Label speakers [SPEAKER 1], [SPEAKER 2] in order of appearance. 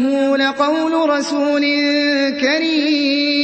[SPEAKER 1] إِنَّهُ لَقَوْلُ رَسُولٍ كَرِيمٍ.